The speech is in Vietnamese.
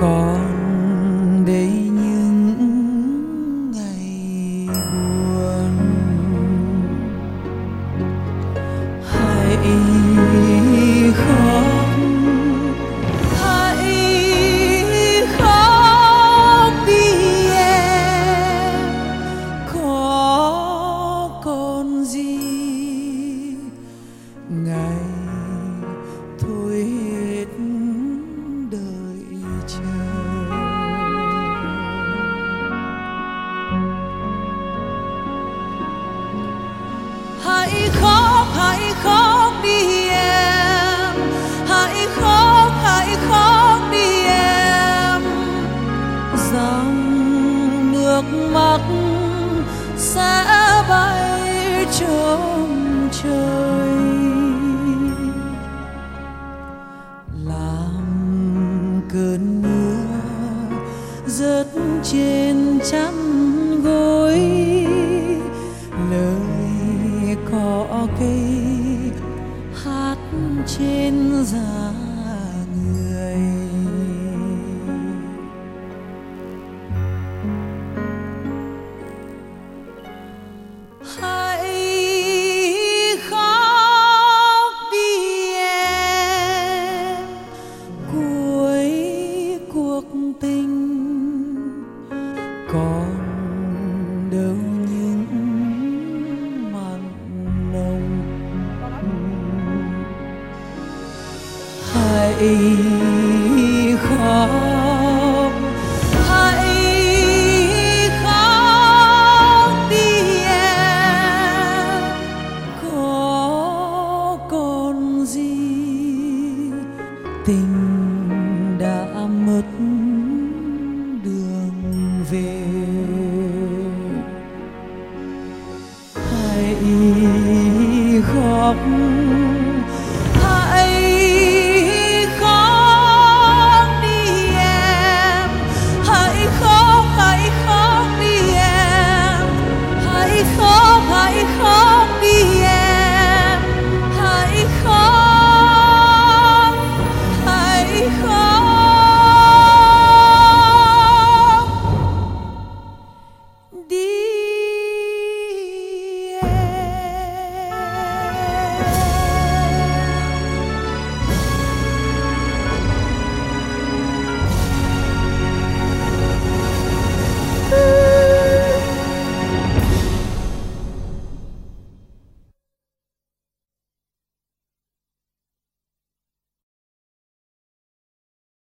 còn đây những ngày buồn. Hãy khóc hãy khóc đi em. Có còn gì ngày hãy khóc hãy khóc đi em. Hãy khóc hãy khóc đi em. Dòng nước mắt sẽ bay trôi rớt trên chăn gối. Lời cỏ cây hát trên da người. Còn đâu những mặn nồng hãy khóc hãy khóc đi em. Có còn gì tình đã mất